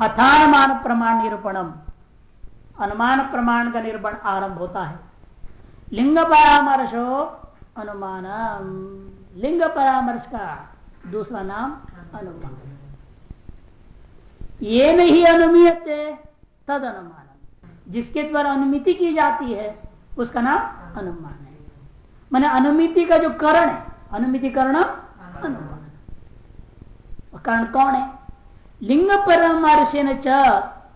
अथानुमान प्रमाण निरूपणम। अनुमान प्रमाण का निरूपण आरंभ होता है। लिंग परामर्शो अनुमान लिंग परामर्श का दूसरा नाम अनुमान। ये नहीं अनुमित तद अनुमान जिसके द्वारा अनुमिति की जाती है, उसका नाम अनुमान है। मैंने अनुमिति का जो करण है अनुमिति करण अनुमान कारण कौन है? लिंग परामर्श च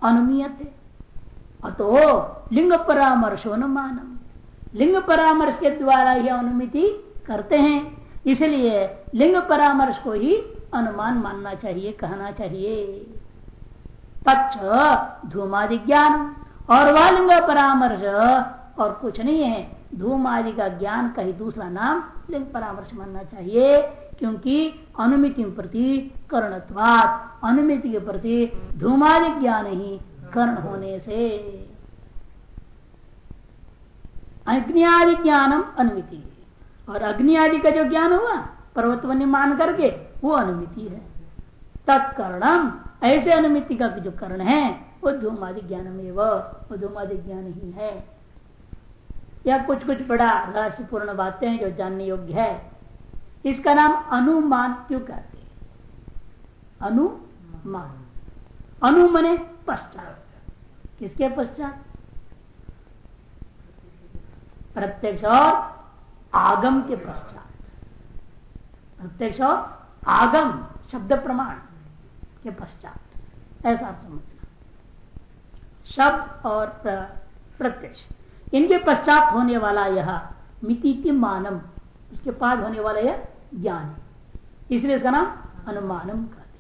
अनुमीयते अतो लिंग परामर्श अनुमानम लिंग परामर्श के द्वारा ही अनुमिति करते हैं इसलिए लिंग परामर्श को ही अनुमान मानना चाहिए कहना चाहिए तच्च धूमादि ज्ञान और वह लिंग परामर्श और कुछ नहीं है धूम आदि का ज्ञान का ही दूसरा नाम लिंग परामर्श मानना चाहिए क्योंकि अनुमिति प्रति कर्णत्वात। अनुमिति के प्रति धूमादि ज्ञान ही कर्ण होने से। अग्नि आदि ज्ञानम अनुमिति। और अग्नि आदि का जो ज्ञान हुआ पर्वत मान करके, वो अनुमिति है। तत्कर्णम, ऐसे अनुमिति का जो कर्ण है, वो धूमादि ज्ञान में वो धूमादि ज्ञान ही है। या कुछ कुछ बड़ा रहस्यपूर्ण बातें जो जानने योग्य है। इसका नाम अनुमान क्यों कहते हैं? अनुमान। अनु मने पश्चात। किसके पश्चात? प्रत्यक्ष और आगम के पश्चात। प्रत्यक्ष और आगम शब्द प्रमाण के पश्चात। ऐसा समझना। शब्द और प्रत्यक्ष। इनके पश्चात होने वाला यह मिति मानम इसके पास होने वाला यह ज्ञान। इसलिए इसका नाम अनुमानम कहते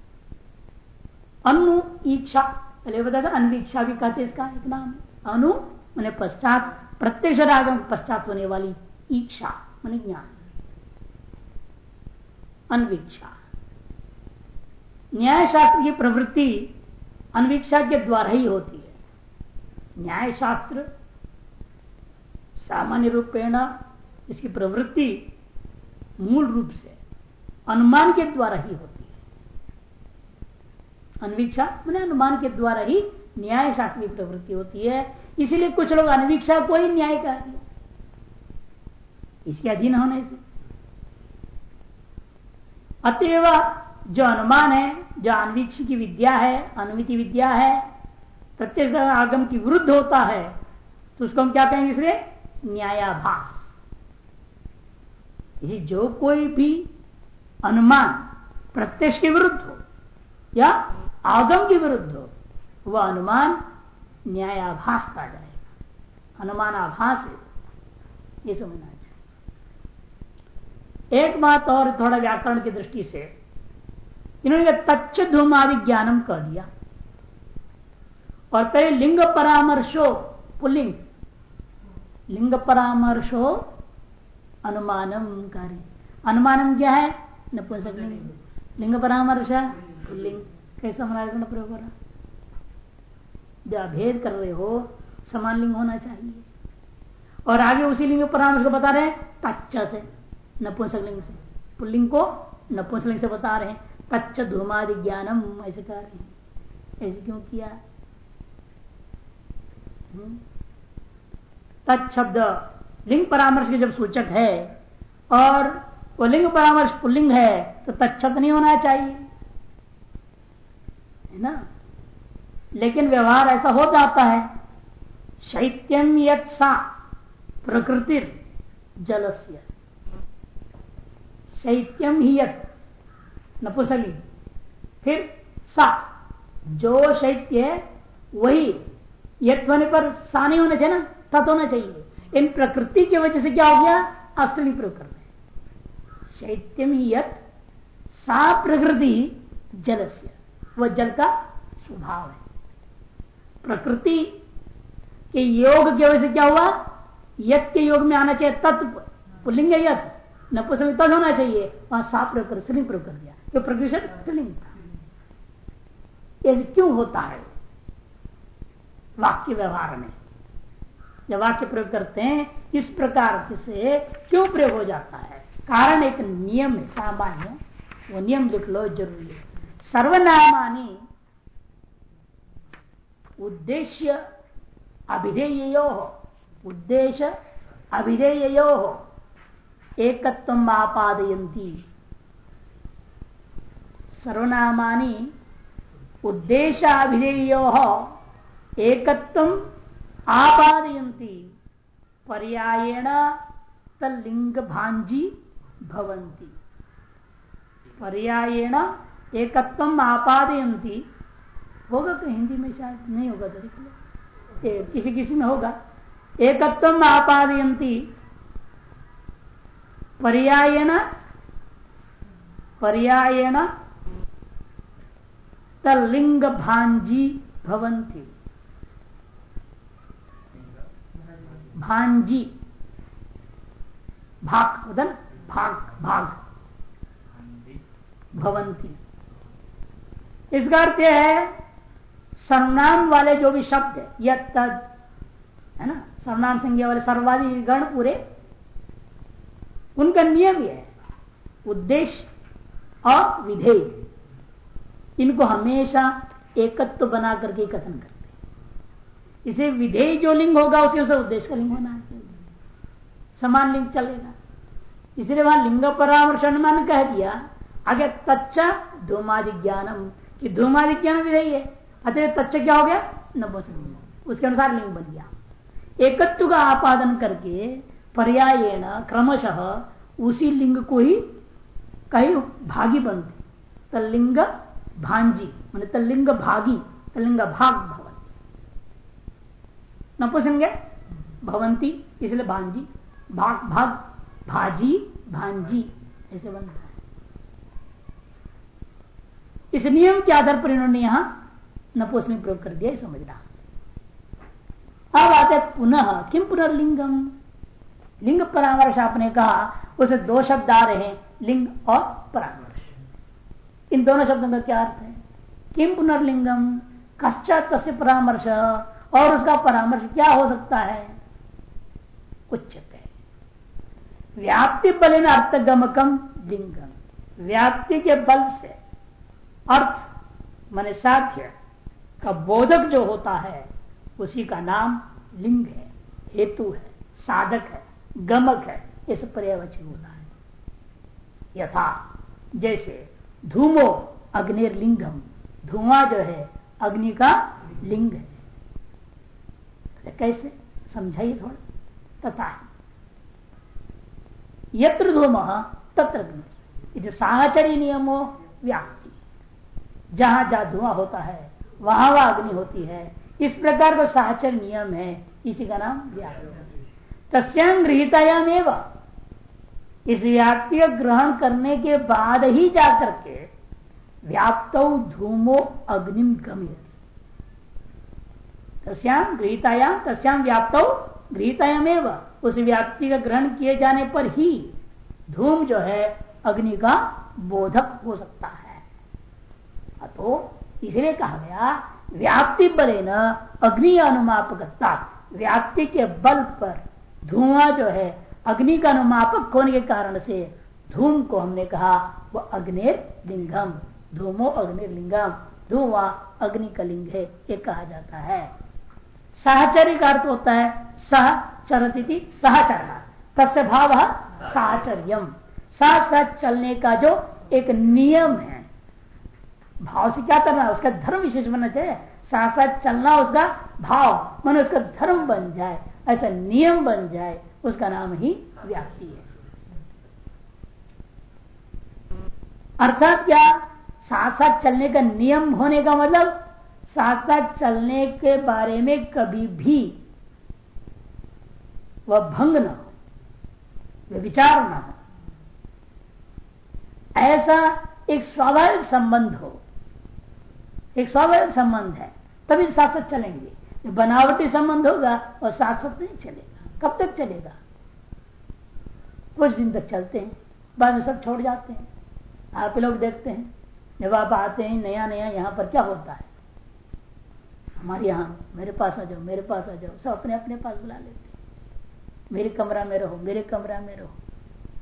अनु इच्छा पहले बता था अनवीक्षा भी कहते इसका एक नाम। अनु मैंने पश्चात, प्रत्यक्ष रागम पश्चात होने वाली इच्छा मान ज्ञान। अनवीक्षा। न्याय शास्त्र की प्रवृत्ति अनवीक्षा के द्वारा ही होती है। न्याय शास्त्र सामान्य रूपेण इसकी प्रवृत्ति मूल रूप से अनुमान के द्वारा ही होती है। अनवीक्षा मैंने अनुमान के द्वारा ही न्याय शास्त्र की प्रवृत्ति होती है। इसीलिए कुछ लोग अनवीक्षा को ही न्याय कह दिया इसके अधीन होने से। अतएव जो अनुमान है, जो अनवीक्ष की विद्या है, अनुमिति विद्या है, प्रत्येक आगम की विरुद्ध होता है तो उसको हम क्या कहेंगे इसलिए न्यायाभास। ये जो कोई भी अनुमान प्रत्यक्ष के विरुद्ध हो, या आगम के विरुद्ध हो, वह अनुमान न्यायाभास का जाएगा। अनुमान आभास है। ये समझना चाहिए। एक बात और थोड़ा व्याकरण की दृष्टि से, इन्होंने तच्च धूमादि ज्ञानम कह दिया। और पहले लिंग परामर्शो पुलिंग। लिंग परामर्शो अनुमानम कार्य। अनुमानम क्या है? नपुंसक लिंग। लिंग परामर्श। लिंग। कैसा हमारा प्रयोग हो रहा? जो अभेद कर रहे हो समान लिंग होना चाहिए। और आगे उसी लिंग परामर्श को बता रहे तच्च से। नपुंसक लिंग से। पुल्लिंग को नपुंसक लिंग से बता रहे हैं तच्च धूमादि ज्ञानम ऐसे कह रहे हैं। ऐसे क्यों किया? हम्म? तत्शब्द लिंग परामर्श के जब सूचक है और वो लिंग परामर्श पुल्लिंग है तो तत्त नहीं होना चाहिए। है ना? लेकिन व्यवहार ऐसा हो जाता है। शैत्यम यत सा प्रकृति जलस्य। शैत्यम ही यत नपुसली फिर सा, जो शैत्य वही यथ होने पर सा नहीं होना चाहिए ना, तत् होना चाहिए। इन प्रकृति की वजह से क्या हो गया? अस्त्री प्रयोग कर रहे शैत्यम सा प्रकृति जल से वह जल का स्वभाव है। प्रकृति के योग की वजह से क्या हुआ? यत के योग में आना चाहिए तत्व। पुलिंग यत। नपुसलिंग तद होना चाहिए। वहाँ सा प्रयोग कर प्रयोग कर दिया तो प्रकृति स्त्रीलिंग था। ऐसे क्यों होता है? वाक्य व्यवहार में। जब वाक्य प्रयोग करते हैं, इस प्रकार से क्यों प्रयोग हो जाता है? कारण एक नियम है, सामान्य। वो नियम लिख लो, ज़रूरी है। सर्वनामानी उद्देश्य अभिधेय उद्देश्य अभिधेय एकत्व आपादयंती सर्वनामानी उद्देशाभिधेय एकत्व आपादयंती पर्यायण तलिंग भांजी भवंती पर्यायण एकत्व आपादयंती होगा तो हिंदी में शायद नहीं होगा तो किसी किसी में होगा। एकत्व आपादयंती पर्यायण पर्यायण तलिंग भांजी भवंती भांजी। भाग ना भाग भाग। भवंती। इसका अर्थ है सर्वनाम वाले जो भी शब्द है यद तद है ना? सर्वनाम संज्ञा वाले सर्वाधिक गण पूरे। उनका नियम यह है उद्देश्य और विधेय। इनको हमेशा एकत्व तो बना करके कथन करते इसे विधेय जो लिंग होगा उसे उसे उद्देश्य का लिंग होना चाहिए। समान लिंग चलेगा। इसलिए वहाँ लिंग परामर्श अनुमान कह दिया, आगे तच्चा धूमादि ज्ञानम, कि धूमादि ज्ञान विधेय है। अतः तच्च क्या हो गया? नब्बे उसके अनुसार लिंग बन गया। एकत्व का आपादन करके पर्यायण क्रमशः उसी लिंग को ही कई भागी बनते। तलिंग भांजी, मान तलिंग भागी तलिंग भाग। नपुसंग भवंती, इसलिए भांजी। भाग भाग भाजी, भांजी, ऐसे बनता है। इस नियम के आधार पर इन्होंने यहाँ नपुस में प्रयोग कर दिया समझना। अब आते पुनः किम पुनर्लिंगम? लिंग परामर्श आपने कहा, उसे दो शब्द आ रहे हैं, लिंग और परामर्श। इन दोनों शब्दों का क्या अर्थ है? किम पुनर्लिंगम? कश्चात परामर्श। और उसका परामर्श क्या हो सकता है? उच्चते व्याप्ति बल अर्थगमकम लिंगम व्याप्ति के बल से अर्थ, माने साध्य का बोधक जो होता है, उसी का नाम लिंग है, हेतु है, साधक है, गमक है, इस पर्यावचन होता है। यथा, जैसे धूमो अग्निर्लिंगम धुआँ जो है, अग्नि का लिंग है। कैसे? समझाइए थोड़ा। तथा। यत्र धूम तत्र जो साहचरी नियमो व्याप्ति। जहाँ जहाँ धुआँ होता है, वहाँ वह अग्नि होती है। इस प्रकार का साहचर नियम है। इसी का नाम व्याप्ति। तस्याम गृहितायाम एवं इस व्याप्ति ग्रहण करने के बाद ही जाकर के व्याप्त धूमो अग्निम गम्यति। तस्याम गृहितायाम तस्याम व्याप्त गृहितायाम उस व्याप्ति का ग्रहण किए जाने पर ही धूम जो है, अग्नि का बोधक हो सकता है। तो इसलिए कहा गया, व्याप्ति बले न, अग्नि अनुमापकता व्याप्ति के बल पर धुआँ जो है, अग्नि का अनुमापक होने के कारण से धूम को हमने कहा, वो अग्निर लिंगम धूमो अग्निर लिंगम धुआँ अग्नि का लिंग है, ये कहा जाता है। सहचर्य का अर्थ होता है, सह चरती सहचरना तस्य भाव साहचर्यम साथ साथ चलने का जो एक नियम है। भाव से क्या करना है? उसका धर्म विशेष बनना चाहिए। साथ साथ चलना उसका भाव। मन उसका धर्म बन जाए, ऐसा नियम बन जाए, उसका नाम ही व्याप्ति है। अर्थात क्या? साथ साथ चलने का नियम होने का मतलब साथ साथ चलने के बारे में कभी भी वह भंग न हो वह विचार न हो। ऐसा एक स्वाभाविक संबंध हो, एक स्वाभाविक संबंध है, तभी साथ साथ चलेंगे बनावटी संबंध होगा और साथ साथ नहीं चलेगा। कब तक चलेगा? कुछ दिन तक चलते हैं, बाद में सब छोड़ जाते हैं। आप लोग देखते हैं, जब आप आते हैं नया नया यहाँ पर क्या होता है? हमारे यहाँ, मेरे पास आ जाओ, मेरे पास आ जाओ। सब अपने अपने पास बुला लेते मेरे कमरा में रहो, मेरे कमरा में रहो।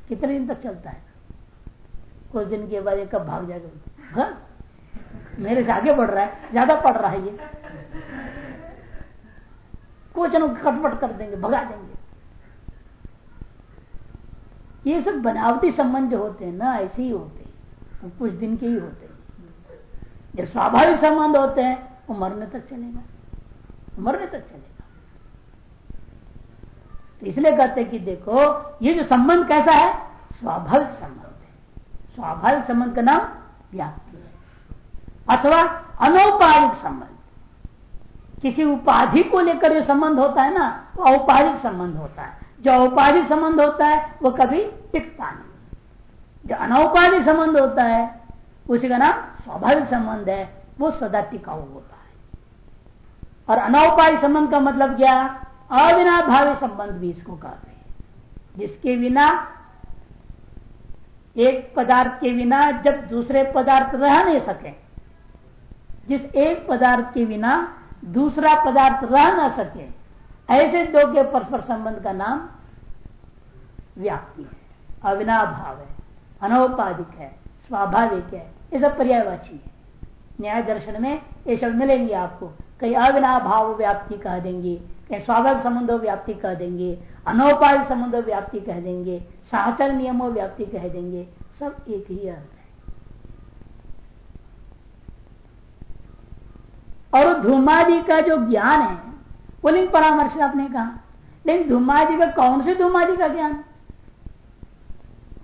कितने दिन तक चलता है? कुछ दिन के बाद कब भाग जाएगा। बस। मेरे से आगे बढ़ रहा है, ज़्यादा पढ़ रहा है ये। क्वेश्चन कटपट कर देंगे, भगा देंगे। ये सब बनावटी संबंध जो होते हैं ना, ऐसे ही होते हैं। कुछ दिन के ही होते हैं। जो स्वाभाविक संबंध होते हैं। वो मरने तक चलेगा। मरने तक चलेगा। तो इसलिए कहते कि देखो, ये जो संबंध कैसा है? स्वाभाविक संबंध है। स्वाभाविक संबंध का नाम व्याप्ति है। अथवा अनौपाधिक संबंध। किसी उपाधि को लेकर जो संबंध होता है ना, वो औपाधिक संबंध होता है। जो औपाधिक संबंध होता है, वो कभी टिकता नहीं। जो अनौपाधिक संबंध होता है, उसी का नाम स्वाभाविक संबंध है, वो सदा टिकाऊ होता है। और अनौपाधिक संबंध का मतलब क्या? अविनाभावी संबंध भी इसको कहते हैं। जिसके बिना, एक पदार्थ के बिना जब दूसरे पदार्थ रह नहीं सके, जिस एक पदार्थ के बिना दूसरा पदार्थ रह ना सके, ऐसे दो के परस्पर संबंध का नाम व्याप्ति है। अविनाभाव है, अनौपाधिक है, स्वाभाविक है, ये सब पर्यायवाची है। न्याय दर्शन में ये शब्द मिलेंगे आपको। कहीं अग्ना अविनाभाव व्याप्ति कह देंगे, कहीं स्वाभाविक संबंधो व्याप्ति कह देंगे अनौपाधिक संबंधो व्याप्ति कह देंगे, साचर नियमों व्याप्ति कह देंगे, सब एक ही अर्थ है। और धूमादि का जो ज्ञान है, वो लिंग परामर्श आपने कहा। लेकिन धूमादि का कौन से धूमादि का ज्ञान?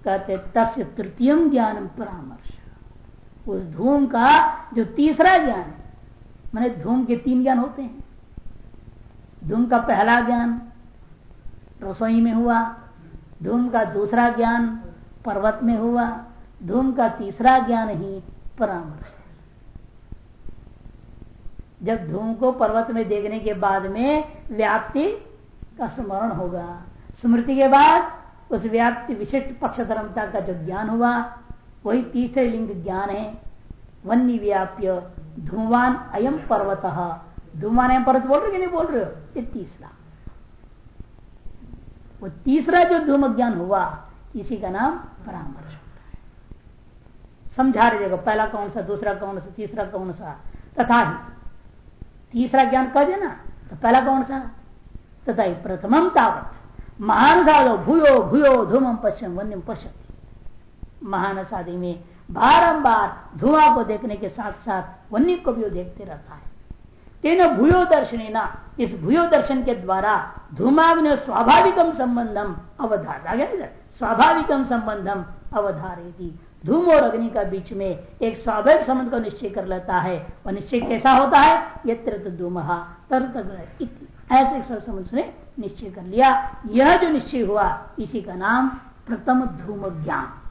कहते तस्य तृतीय ज्ञान परामर्श। उस धूम का जो तीसरा ज्ञान है। मैंने धूम के तीन ज्ञान होते हैं। धूम का पहला ज्ञान रसोई में हुआ, धूम का दूसरा ज्ञान पर्वत में हुआ, धूम का तीसरा ज्ञान ही परामर्श। जब धूम को पर्वत में देखने के बाद में व्याप्ति का स्मरण होगा। स्मृति के बाद उस व्याप्ति विशिष्ट पक्ष धर्मता का जो ज्ञान हुआ वही तीसरे लिंग ज्ञान है। वन्य व्याप्य धूमान अयम पर्वत। धूमान अयम पर्वत बोल रहे कि नहीं बोल रहे हो? ये तीसरा। वो तीसरा जो धूम ज्ञान हुआ, इसी का नाम परामर्श होता है। समझा रहे देखो, पहला कौन सा, दूसरा कौन सा, तीसरा कौन सा? तथा ही। तीसरा ज्ञान कह देना तो पहला कौन सा? तथा ही प्रथमम तावत। महान साधो भूयो भूयो धूमम पश्चिम वन्यम पश्यति महान साधि में बारंबार धुआँ को देखने के साथ साथ वन्य को भी देखते रहता है। तेन भूयो दर्शन इस भूयो दर्शन के द्वारा धूमाग्नि स्वाभाविकम संबंधम अवधार स्वाभाविकम संबंधम अवधारे धूम और अग्नि का बीच में एक स्वाभाविक संबंध को निश्चय कर लेता है। वह निश्चय कैसा होता है? यत्र धूमहा तर ऐसे समझ ने निश्चय कर लिया। यह जो निश्चय हुआ, इसी का नाम प्रथम धूम ज्ञान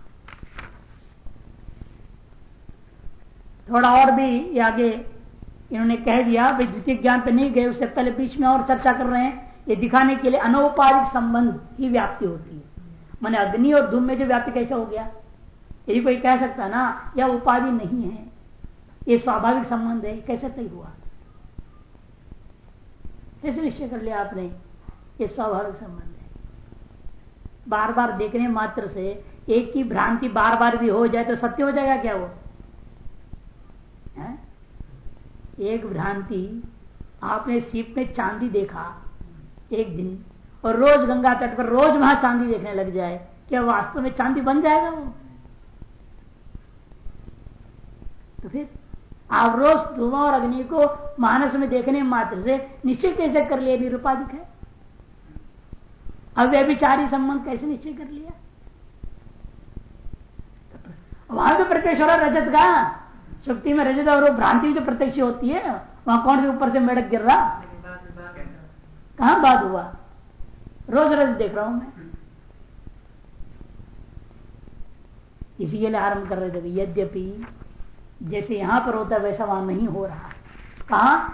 थोड़ा और भी आगे इन्होंने कह दिया, भाई द्वितीय ज्ञान पे नहीं गए, उससे पहले बीच में और चर्चा कर रहे हैं। ये दिखाने के लिए अनौपाधिक संबंध ही व्याप्ति होती है। मैंने अग्नि और धूम में जो व्याप्ति कैसे हो गया? यही कोई कह सकता ना, यह उपाधि नहीं है। ये स्वाभाविक संबंध है, कैसे तय हुआ? कैसे निश्चय कर लिया आपने? ये स्वाभाविक संबंध है। बार बार देखने मात्र से एक की भ्रांति बार बार भी हो जाए तो सत्य हो जाएगा क्या वो है? एक भ्रांति, आपने सीप में चांदी देखा एक दिन, और रोज गंगा तट पर रोज वहाँ चांदी देखने लग जाए, क्या वास्तव में चांदी बन जाएगा वो? तो फिर आप रोज धुआँ और अग्नि को मानस में देखने मात्र से निश्चय कैसे कर लिया? निरुपाधिक है। अव्यभिचारी संबंध कैसे निश्चय कर लिया? वहाँ तो प्रत्यक्ष रजत का शक्ति में रजत और भ्रांति जो प्रत्यक्ष होती है। वहाँ कौन से ऊपर से मेढक गिर रहा? कहा बात हुआ? रोज रोज देख रहा हूँ मैं। इसी के लिए आरंभ कर रहे थे यद्यपि जैसे यहाँ पर होता है, वैसा वहाँ नहीं हो रहा। कहा?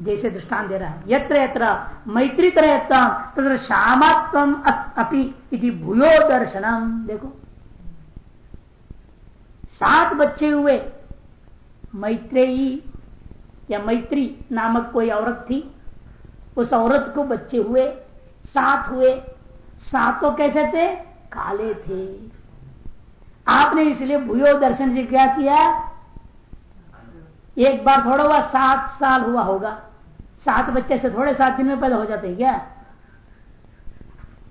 जैसे दृष्टान दे रहा है। यत्र यत्र मैत्री तरह तथा श्यामात्म अपि भूयो दर्शनम। देखो। सात बच्चे हुए। मैत्रेयी या मैत्री नामक कोई औरत थी, उस औरत को बच्चे हुए सात हुए सातों कैसे थे? काले थे। आपने इसलिए भूयो दर्शन से क्या किया? एक बार थोड़ा हुआ, सात साल हुआ होगा। सात बच्चे से थोड़े सात दिन में पैदा हो जाते क्या?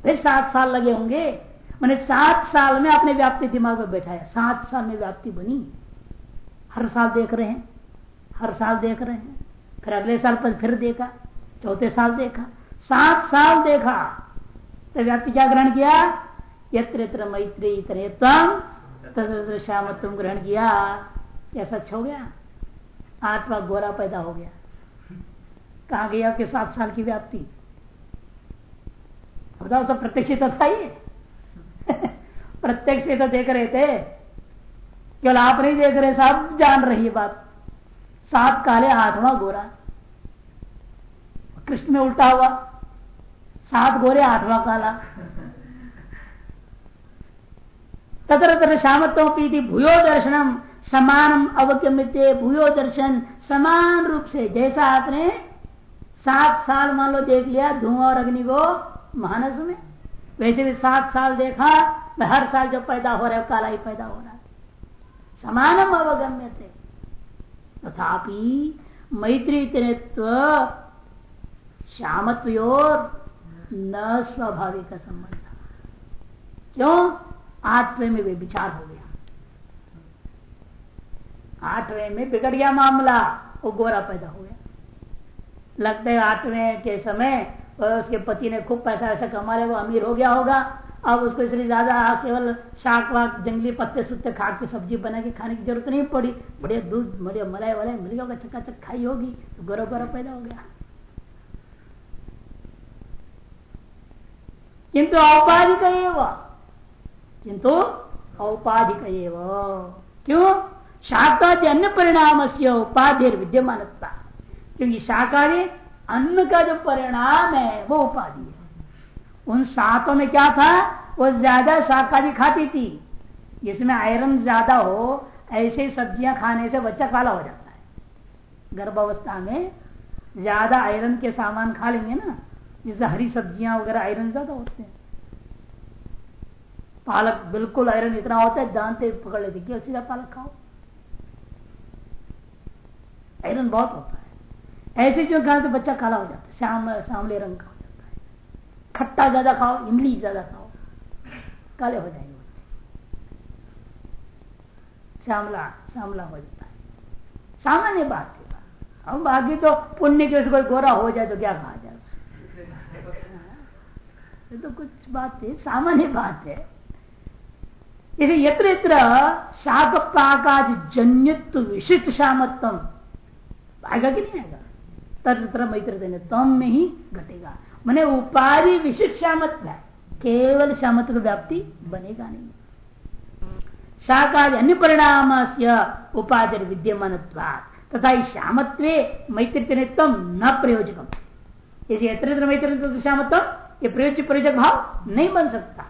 फिर सात साल लगे होंगे। मैंने सात साल में अपने व्याप्ति दिमाग में बैठाया। सात साल में व्याप्ति बनी। हर साल देख रहे हैं। हर साल देख रहे हैं। फिर अगले साल पर फिर देखा, चौथे साल देखा, सात साल देखा। तो व्याप्ति क्या ग्रहण किया? यत्र यत्र मैत्री इतने तत्र श्याम तुम ग्रहण किया। क्या सच हो गया? आठवा गोरा पैदा हो गया। कहा गई आपके सात साल की व्याप्ति? बताओ सब प्रत्यक्ष तो था ये प्रत्यक्ष तो देख रहे थे। केवल आप नहीं देख रहे सब जान रही है बात। सात काले आठवां गोरा। कृष्ण में उल्टा हुआ। सात गोरे आठवां काला। तत्र तत्र शामत्व पीति भूयो दर्शनम समान अवगम्य भूयो दर्शन। समान रूप से जैसा आपने सात साल मान लो देख लिया, धुआँ और अग्नि को मानस में। वैसे भी सात साल देखा हर साल जो पैदा हो रहा है, काला ही पैदा हो रहा है। समानम अवगम्य थे तथापि मैत्री तृत्व श्यामत्वर न स्वाभाविक संबंध क्यों? आठवें में वे विचार हो गया। आठवें में बिगड़ गया मामला, वो गोरा पैदा हो गया। लगता आठवें के समय उसके पति ने खूब पैसा ऐसा कमा लिया, वो अमीर हो गया होगा। अब उसको इसलिए ज़्यादा केवल शाक वाक, जंगली पत्ते सुत्ते खा के सब्ज़ी बना के खाने की ज़रूरत नहीं पड़ी। बढ़िया दूध, बढ़िया मलाई वलाई मिल गया होगा चक्का चक खाई होगी तो गोरा गोरा पैदा हो गया। किंतु औपाधिक किंतु औपाधिक क्यों? शाकादि अन्य परिणाम से उपाधि विद्यमान क्योंकि शाकादि अन्न का जो परिणाम है, वो उपाधि है। उन सातों में क्या था? वो ज़्यादा शाकाहारी खाती थी। जिसमें आयरन ज़्यादा हो, ऐसे सब्ज़ियाँ खाने से बच्चा काला हो जाता है। गर्भावस्था में ज़्यादा आयरन के सामान खा लेंगे ना, जिससे हरी सब्ज़ियाँ वगैरह आयरन ज़्यादा होते हैं। पालक बिल्कुल आयरन इतना होता है, दांते पकड़ लेते क्यों सीधा पालक खाओ। आयरन बहुत होता है। ऐसे जो खाए तो बच्चा काला हो जाता है, श्याम, श्यामले रंग का। खट्टा ज़्यादा खाओ, इमली ज़्यादा खाओ, काले हो जाएँगे बच्चे। श्यामला श्यामला हो जाता है। सामान्य बात है। हम बाकी तो पुण्य के कोई गोरा हो जाए तो क्या कहा जाए ये तो कुछ बात है, सामान्य बात है। इसे यत्र यत्र शाक प्राकाज जन्यत्व विशिष्ट श्यामत्व आएगा कि नहीं आएगा? तत्र मैत्र तम में ही घटेगा। मैंने उपाधि विशिष्ट श्यामत्व केवल श्यामत्व व्याप्ति बनेगा नहीं। शाकादि अन्य परिणाम से उपाधि विद्यमान तथा इस श्यामत्व मैत्रित्व न प्रयोजकम। इसे मैत्र श्यामत्व ये प्रयोजक प्रयोजक भाव नहीं बन सकता।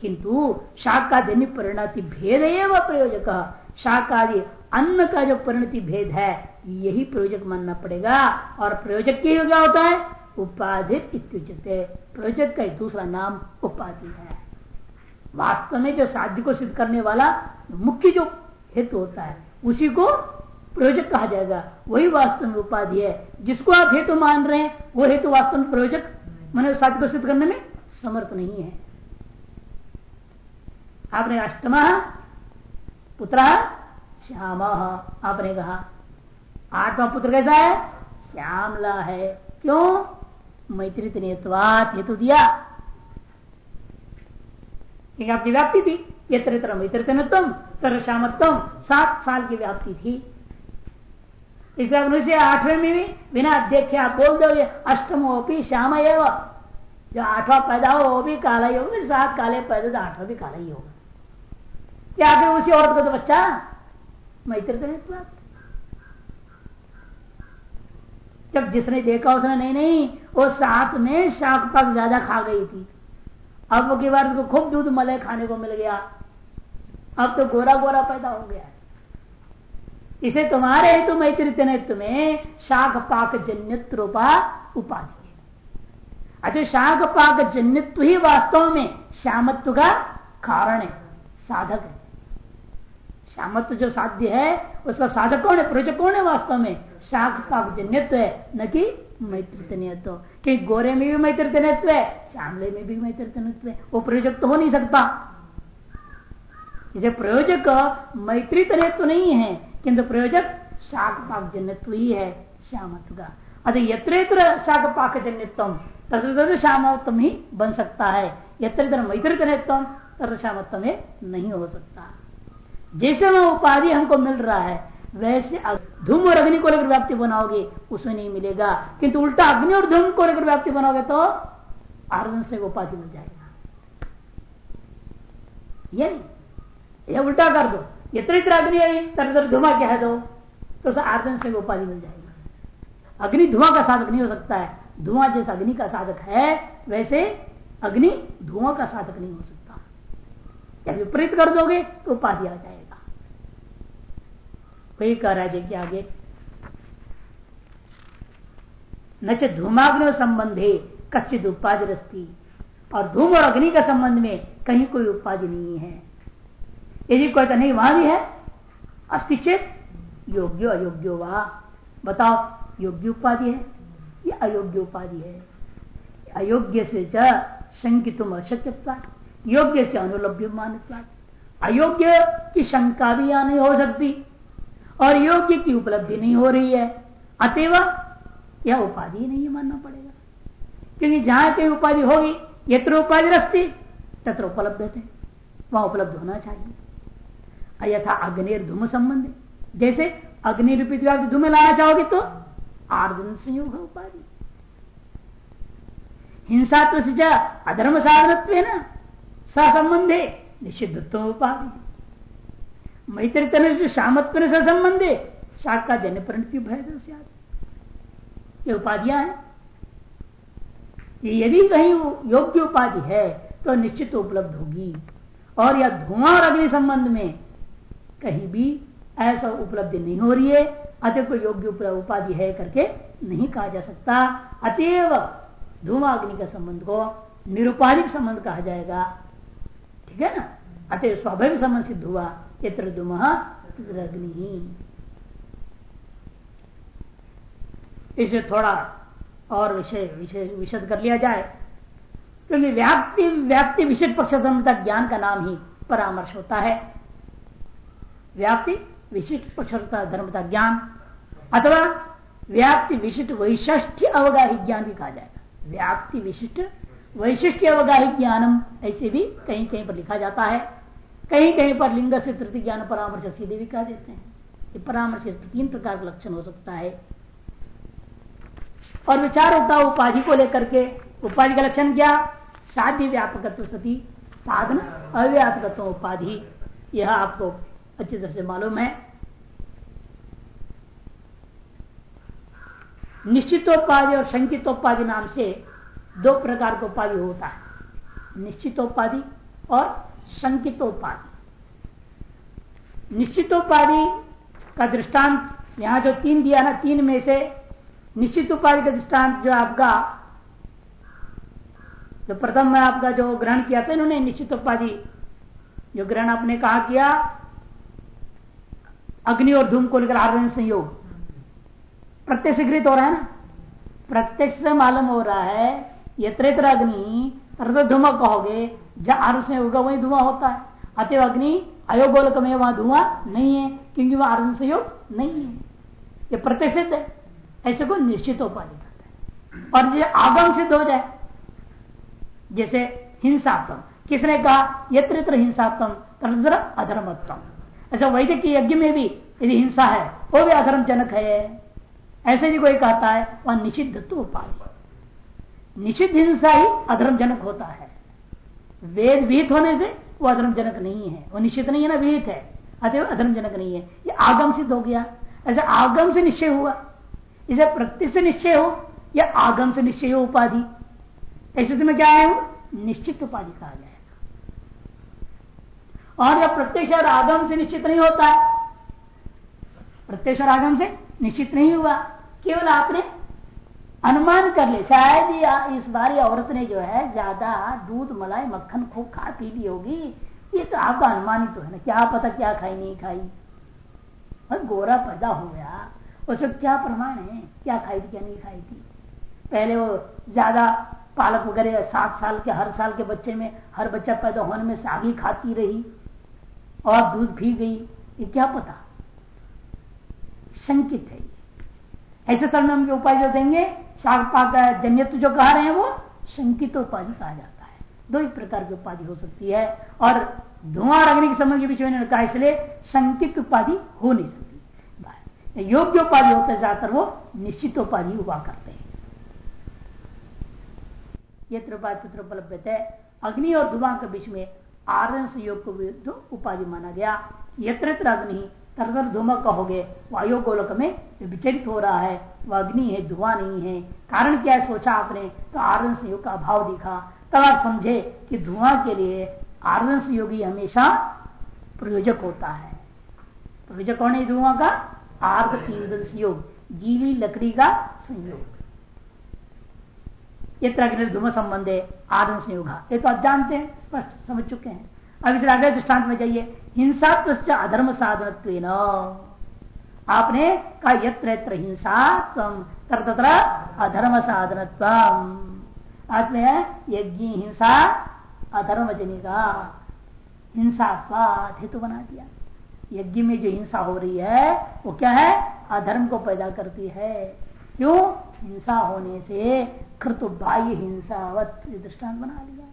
किंतु शाकादि परिणति भेद एवं प्रयोजक। शाकादि अन्न का जो परिणति भेद है, यही प्रयोजक मानना पड़ेगा। और प्रयोजक के क्या होता है? उपाधि प्रयोजक का दूसरा नाम उपाधि है। वास्तव में जो साध्य को सिद्ध करने वाला मुख्य जो हेतु होता है, उसी को प्रयोजक कहा जाएगा। वही वास्तव में उपाधि है। जिसको आप हेतु मान रहे हैं, वो हेतु वास्तव में प्रयोजक मैंने साध्य को सिद्ध करने में समर्थ नहीं है। आपने अष्टमा पुत्र श्याम। आपने कहा, आठवा पुत्र कैसा है? श्यामला है। क्यों? मैत्रित नेतवात हेतु दिया आपकी व्याप्ति थी यत्र यत्र मैत्रितनत्म तर श्यामत्म सात साल की व्याप्ति थी इसलिए मनुष्य आठवें में भी बिना अध्यक्ष आप बोल दोगे अष्टम भी श्याम जो आठवां पैदा हो वो भी काला ही होगा सात काले पैदा तो आठवा भी काला ही होगा क्या फिर उसी औरत का तो बच्चा मैत्रित जब जिसने देखा उसने, नहीं नहीं, वो साथ में शाक पाक ज़्यादा खा गई थी। अब वो के बाद उसको खूब दूध मलय खाने को मिल गया। अब तो गोरा गोरा पैदा हो गया इसे तुम्हारे हेतु मैत्रित्व तुम्हें शाक पाक जन्यत्व उपाधि अच्छा शाक पाक जन्यत्व ही वास्तव में श्यामत्व का कारण है, साधक है। श्यामत्व जो साध्य है, उसका साधक कौन है? प्रयोजक कौन है वास्तव में? शाख पाक जन्यत्व है, न कि मैत्रितन्यत्व। कि गोरे में भी मैत्रितन्यत्व है, श्यामले में भी मैत्रितन्यत्व है। वो प्रयोजक तो हो नहीं सकता। इसे प्रयोजक मैत्री तन्यत्व नहीं है, किंतु प्रयोजक शाख पाक जन्यत्व ही है, श्यामत्व का। अतः यत्र शाख पाक जन्यत्व तथा श्यामत्व ही बन सकता है। यत्र मैत्री तन्यत्व तथा श्यामत्व में नहीं हो सकता। जैसे वह उपाधि हमको मिल रहा है, वैसे धूम और अग्नि को लेकर व्याप्ति बनाओगे, उसमें नहीं मिलेगा। किंतु उल्टा अग्नि और धूम को लेकर व्याप्ति बनाओगे तो आर्जन से उपाधि मिल जाएगा। ये नहीं। ये उल्टा कर दो। इतर इतर अग्नि है धुआँ कह दो तो आर्जन से उपाधि मिल जाएगा। अग्नि धुआँ का साधक नहीं हो सकता है। धुआँ जैसा अग्नि का साधक है, वैसे अग्नि धुआँ का साधक नहीं हो सकता। या विपरीत कर दोगे तो उपाधि आ जाएगा। वही कह रहा है, देखिए आगे। न धूमाग्नि संबंधे कश्चित उपाधि रस्ती। और धूम और अग्नि का संबंध में कहीं कोई उपाधि नहीं है। यदि कोई तो नहीं, वहाँ भी है। अस्तिचेत योग्य अयोग्यो वहा बताओ, योग्य उपाधि है या अयोग्य उपाधि है? अयोग्य से शंकित अशक्यता योग्य से अनुलभ्य मान्यता अयोग्य की शंका भी यहाँ नहीं हो सकती और योग्य की उपलब्धि नहीं हो रही है। अतएव यह उपाधि नहीं मानना पड़ेगा। क्योंकि जहाँ कहीं उपाधि होगी, यत्र उपाधि रस्ती, तत्र उपलब्ध थे वहाँ उपलब्ध होना चाहिए। यथा अग्निर धूम संबंध जैसे अग्नि रूपित धूम लाना चाहोगे तो आर्दन संयोग है उपाधि। हिंसात्व से अधर्म साधन न। संबंधे निषिद्धत्व उपाधि। मैत्री तन से सामत्व से संबंधे शाखा जन्य परिणति भय ये उपाधियाँ हैं। यदि कहीं योग्य उपाधि है तो निश्चित उपलब्ध होगी। और या धुआँ और अग्नि संबंध में कहीं भी ऐसा उपलब्धि नहीं हो रही है, अतः कोई योग्य उपाधि है करके नहीं कहा जा सकता। अतएव धुआँ अग्नि का संबंध को निरुपाधिक संबंध कहा जाएगा। ठीक है ना? अतः स्वाभाविक संबंध सिद्ध हुआ। यत्र दुम अग्नि। इसमें थोड़ा और विषय विषय, विशद कर लिया जाए। क्योंकि तो व्याप्ति व्याप्ति विशिष्ट पक्ष ज्ञान का नाम ही परामर्श होता है। व्याप्ति विशिष्ट पक्ष धर्मता ज्ञान, अथवा व्याप्ति विशिष्ट वैशिष्ट अवगाही ज्ञान भी कहा जाएगा। व्याप्ति विशिष्ट वैशिष्ट अवगाही ज्ञानम ऐसे भी कहीं कहीं पर लिखा जाता है। कहीं कहीं पर लिंग से तृतीय ज्ञान परामर्श सीधे भी कह देते हैं। ये परामर्श तीन प्रकार का लक्षण हो सकता है। और विचार होता है उपाधि को लेकर के, उपाधि का लक्षण क्या? साध्य व्यापक सती, साधन अव्यापक उपाधि। यह आपको अच्छी तरह से मालूम है। निश्चितोपाधि और संकितोपाधि नाम से दो प्रकार का उपाधि होता है। निश्चितोपाधि और संकितोपाधि। निश्चितोपाधि का दृष्टांत यहाँ जो तीन दिया ना तीन में से निश्चित उपाधि का दृष्टांत जो आपका, जो प्रथम में आपका जो ग्रहण किया था, इन्होंने निश्चित उपाधि जो ग्रहण आपने कहा किया, अग्नि और धूम को लेकर आर्वन संयोग। प्रत्यक्ष हो रहा है ना? प्रत्यक्ष से मालूम हो रहा है यत्र अग्नि धुआँ कहोगे, जहाँ आर्व से होगा, वही धुआँ होता है। अतएव अग्नि अयोगोलक में वहाँ धुआँ नहीं है, क्योंकि वह आर्वन संयोग नहीं है। ये प्रतिष्ठित है। ऐसे को निश्चित उपाधि करते हैं। और ये आगम सिद्ध हो जाए। जैसे हिंसात्म। किसने कहा? यत्र हिंसात्म तर अधर्मत्म अच्छा वैदिक यज्ञ में भी यदि हिंसा है, वो भी अधर्म जनक है। ऐसे भी कोई कहता है, वह निषिद्ध तो उपाय निषिद्ध हिंसा ही अधर्म जनक होता है। वेद विहित होने से वो अधर्म जनक नहीं है। वो निश्चित नहीं है ना, विहित है। अतः अधर्म जनक नहीं है। ये आगम सिद्ध हो गया। ऐसा आगम से निश्चय हुआ। इसे प्रत्यक्ष से निश्चय हो या आगम से निश्चय हो उपाधि? ऐसे में क्या है निश्चित उपाधि कहा जाएगा। और जब प्रत्यक्ष और आगम से निश्चित नहीं होता है प्रत्यक्ष और आगम से निश्चित नहीं हुआ, केवल आपने अनुमान कर ले। शायद इस बार औरत ने जो है ज़्यादा दूध, मलाई, मक्खन खूब खा पी ली होगी। ये तो आपका अनुमान ही तो है ना। क्या पता क्या खाई, नहीं खाई। और गोरा पैदा हो गया। उसको क्या प्रमाण है? क्या खाई थी, क्या नहीं खाई थी? पहले वो ज़्यादा पालक वगैरह सात साल के, हर साल के बच्चे में, हर बच्चा पैदा होने में सागी खाती रही और दूध पी गई। ये क्या पता? शंकित है ऐसे में हम उपाय जो देंगे पाक जन्यत्व जो कह रहे हैं वो शंकित उपाधि कहा जाता है। दो ही प्रकार की उपाधि हो सकती है और धुआँ रगने के समय के विषय में कहा, इसलिए शंकित उपाधि हो नहीं सकती। योग्य उपाधि होते ज़्यादातर वो निश्चित उपाधि हुआ करते हैं। ये पुत्र उपलब्ध है। अग्नि और धुआँ के बीच में आरण योग को उपाधि माना गया। यत्र अग्नि तरतर धूम कहोगे, वायु गोलक में विचलित हो रहा है, वह अग्नि है, धुआँ नहीं है। कारण क्या है सोचा आपने? तो आरण संयोग का अभाव दिखा। तब आप समझे कि धुआँ के लिए आरण संयोगी हमेशा प्रयोजक होता है। प्रयोजक कौन है धुआँ का? आर्ध तीन संयोग, गीली लकड़ी का संयोग। ये धूम संबंध है आरण संयोग ये तो आप जानते हैं, स्पष्ट, समझ चुके हैं। अब इस अगले दृष्टांत में जाइए। हिंसात्व अधर्म साधन आपने कहा यत्र यत्र हिंसा तम तर तत्र अधर्म साधन यज्ञ हिंसा अधर्म जनिका हिंसा हेतु बना दिया। यज्ञ में जो हिंसा हो रही है, वो क्या है? अधर्म को पैदा करती है। क्यों? हिंसा होने से कृत बाह्य हिंसावत दृष्टांत बना लिया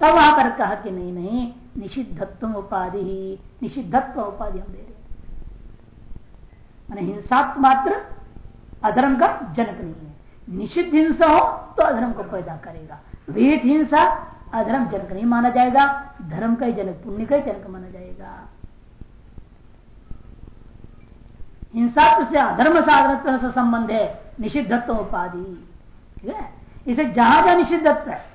तब वहाँ पर कहा कि नहीं नहीं निषिद्धत्व उपाधि ही निषिद्धत्व उपाधि हम दे रहे मैंने हिंसात्म मात्र अधर्म का जनक नहीं है। निषिद्ध हिंसा हो तो अधर्म को पैदा करेगा। वेद हिंसा अधर्म जनक नहीं माना जाएगा, धर्म का ही जनक, पुण्य का ही जनक माना जाएगा। हिंसात्व से अधर्म साधन से संबंध है निषिद्धत्व उपाधि। ठीक है? इसे जहाँ जहाँ निषिद्धत्व है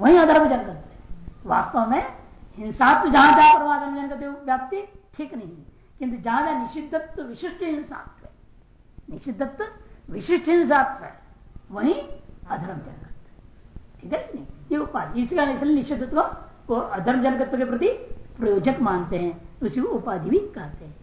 वही अधर्म जन करते वास्तव में हिंसा तो जहाँ जहाँ परमाधर्म जन करते व्याप्ति ठीक नहीं किंतु जहाँ जहाँ निषिद्धत्व विशिष्ट हिंसात्व निषिद्धत्व विशिष्ट हिंसात्व है, वही अधर्म जन करते ठीक है नहीं? ये उपाधि। इसका निषिद्धत्व को अधर्म जनकत्व के प्रति प्रयोजक मानते हैं। उसी को उपाधि भी कहते हैं।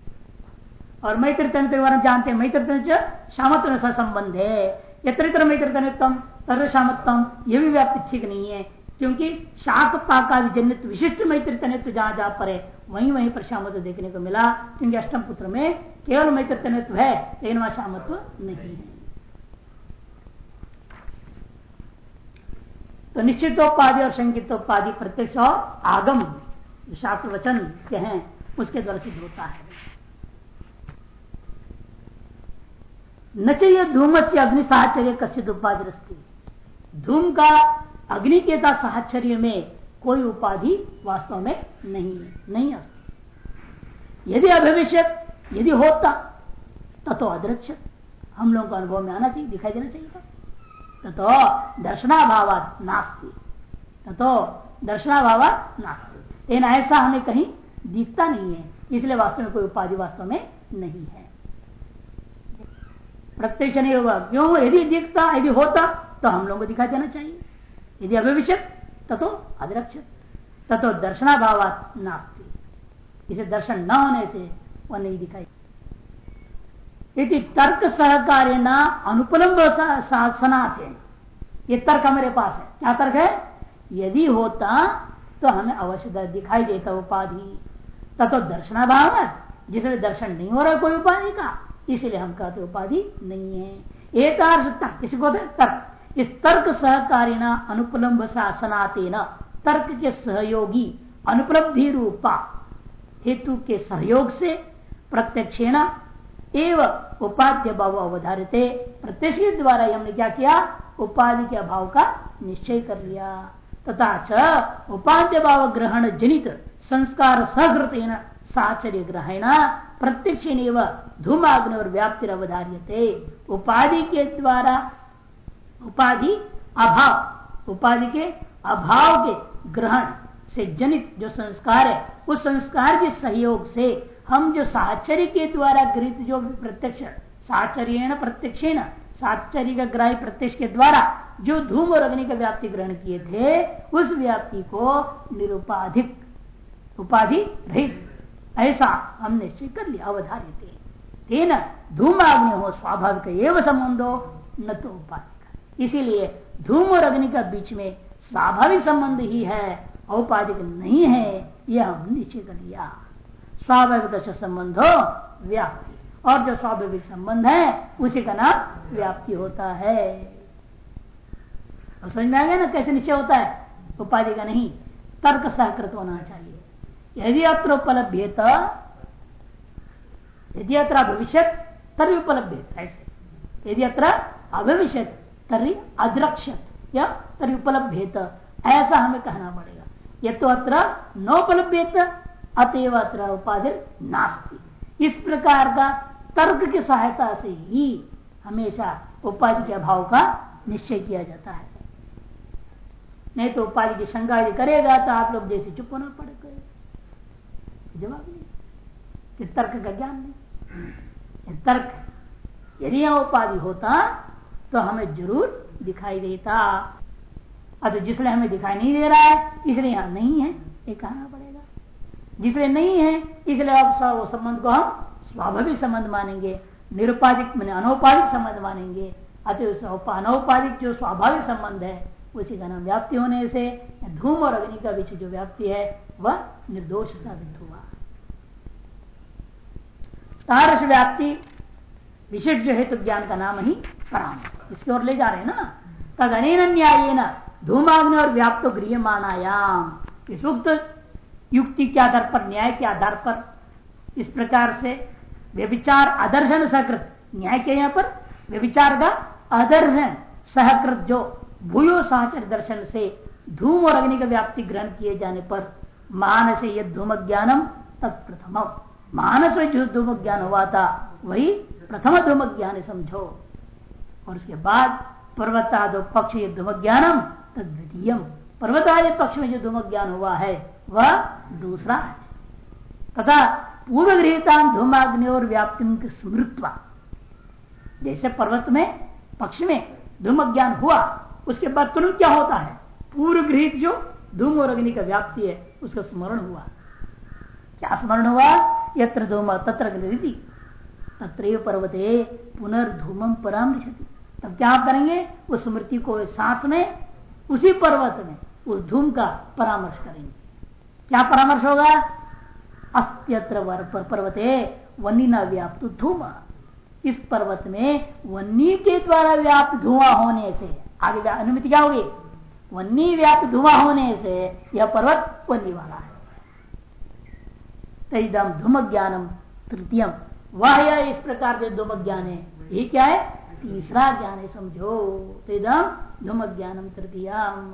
और मैत्र तंत्र के जानते हैं। मैत्र तंत्र शामत्व संबंध है। यत्र मैत्र तनित्व तर शामत्म ये भी व्याप्ति ठीक नहीं है। क्योंकि शाक पाका जनित विशिष्ट मैत्री तनित्व जहाँ जहाँ पर है वहीं वहीं पर शामत्व देखने को मिला। क्योंकि अष्टम पुत्र में केवल मैत्री तनित्व है, लेकिन वहाँ शामत्व नहीं है। तो निश्चितोपाधि और संगीतोपाधि प्रत्यक्ष और आगम शास्त्र वचन के हैं, उसके द्वारा सिद्ध होता है। न चाहिए धूम से अग्नि साहचर्य कश्चित उपाधि धूम का अग्नि के साहचर्य में कोई उपाधि वास्तव में नहीं है, नहीं यदि अभविष्य, यदि होता तथो अदृक्ष हम लोगों को अनुभव में आना चाहिए, दिखाई देना चाहिए था। तथो दर्शनाभाव नास्ती। तथो दर्शनाभाव नास्ती। लेकिन ऐसा हमें कहीं दिखता नहीं है, इसलिए वास्तव में कोई उपाधि वास्तव में नहीं है। प्रत्यक्ष नहीं होगा क्यों यदि दिखता, यदि होता तो हम लोगों को दिखाई देना चाहिए। यदि अभिविशत तथो अदरक्षत तथो दर्शनाभाव नास्ती। इसे दर्शन न होने से वह नहीं दिखाई। यदि तर्क सहकार्य न अनुपलम्ब सनाथे ये तर्क हमारे पास है। क्या तर्क है? यदि होता तो हमें अवश्य दिखाई देता उपाधि। तथो दर्शनाभाव जिसमें दर्शन नहीं हो रहा, कोई उपाधि का, इसलिए हम कहते उपाधि नहीं है। एक किसी को तर्क। इस तर्क सहकारिणा अनुपलम्ब शासनाते न तर्क के सहयोगी, अनुपलब्धि रूपा, हेतु के सहयोग से प्रत्यक्षेण एवं उपाध्य भाव अवधारित प्रत्यक्ष द्वारा हमने क्या किया? उपाधि के अभाव का निश्चय कर लिया। तथा च उपाध्य भाव ग्रहण जनित संस्कार सहृत साचर्य ग्रहण प्रत्यक्ष धूमाग्नि और व्याप्ति अवधार्य उपाधि के द्वारा उपाधि अभाव। उपाधि के अभाव के ग्रहण से जनित जो संस्कार है, उस संस्कार के सहयोग से हम जो साचर्य के द्वारा गृहित जो प्रत्यक्ष साचर्य प्रत्यक्ष साचरी का ग्राही प्रत्यक्ष के द्वारा जो धूम और अग्नि का व्याप्ति ग्रहण किए थे, उस व्याप्ति को निरुपाधिक, उपाधि रहित। ऐसा हम निश्चय कर लिया, अवधारित धूम अग्नि हो, स्वाभाविक एवं संबंधो, न तो उपाधि। इसीलिए धूम और अग्नि का बीच में स्वाभाविक संबंध ही है, औपाधिक नहीं है, यह हम निश्चय कर लिया। स्वाभाविक संबंध हो, व्याप्ति। और जो स्वाभाविक संबंध है, उसी का नाम व्याप्ति होता है। समझ में आ गया ना कैसे निश्चय होता है? उपाधि का नहीं, तर्क सहकृत होना चाहिए। यदि अत्र उपलब्ध यदि अत्र भविष्य तभी उपलब्ध ऐसे। यदि अत्र अभविष्य तरी अद्रक्षत या? तरी उपलब्ध ऐसा हमें कहना पड़ेगा। ये तो अत्र नोपलब्ध अतएव अत्र उपाधि नास्ती। इस प्रकार का तर्क की सहायता से ही हमेशा उपाधि के अभाव का निश्चय किया जाता है। नहीं तो उपाधि की शंका यदि करेगा तो आप लोग जैसे चुप होना पड़ेगा। जवाब नहीं। तर्क का ज्ञान नहीं। तर्क, यदि यह उपाधि होता तो हमें ज़रूर दिखाई देता। अब जिसलिए हमें दिखाई नहीं दे रहा है, इसलिए यहाँ नहीं है, ये कहना पड़ेगा। जिसलिए नहीं है, इसलिए अब संबंध को हम स्वाभाविक संबंध मानेंगे, निरुपाधिक मैंने अनौपाधिक संबंध मानेंगे। अतः अनौपाधिक जो स्वाभाविक संबंध है, उसी का नाम व्याप्ति होने से, धूम और अग्नि का बीच जो व्याप्ति है, वह निर्दोष साबित हुआ। तारस व्याप्ति, विशिष्ट जो हेतु ज्ञान का नाम ही पराम इसकी ओर ले जा रहे हैं ना? तद अन न्याय धूमाग्नि और व्याप्त गृह मानायाम इस उक्त युक्ति के आधार पर, न्याय के आधार पर, इस प्रकार से व्यविचार आदर्शन सहकृत, न्याय के यहाँ पर व्यभिचार का आदर्शन सहकृत जो भूयो साचर दर्शन से धूम और अग्नि का व्याप्ति ग्रहण किए जाने पर मानस यद धूम ज्ञानम तत्प्रथम मानस में जो धूम ज्ञान हुआ था, वही प्रथम धूम ज्ञान समझो। और उसके बाद पर्वतादो पक्ष ये धूम ज्ञानम पर्वतादि पक्ष में जो धूम ज्ञान हुआ है, वह दूसरा है। तथा पूर्व गृहता धूमाग्नि और व्याप्ति स्मृत्वा। जैसे पर्वत में, पक्ष में धूम ज्ञान हुआ, उसके बाद तुरंत क्या होता है? पूर्व गृहित जो धूम और अग्नि का व्याप्ति है, उसका स्मरण हुआ। क्या स्मरण हुआ? यत्र धूम तत्र गृहति तत्र पर्वते पुनर्धूमम परामृशति। तब क्या करेंगे? उस स्मृति को साथ में, उसी पर्वत में, उस धूम का परामर्श करेंगे। क्या परामर्श होगा? अस्त्यत्र पर्वते वनी न व्याप्त धूम। इस पर्वत में वन्नी के द्वारा व्याप्त धुआँ होने से, आगे अनुमति क्या होगी? वन्नी व्याप्त धुआँ होने से यह पर्वत वन्नी वाला है। तम धूम ज्ञानम तृतीयम। वह, यह इस प्रकार के धूम ज्ञान है। ये क्या है? तीसरा ज्ञान है समझो। इधम धूम ज्ञानम तृतीयम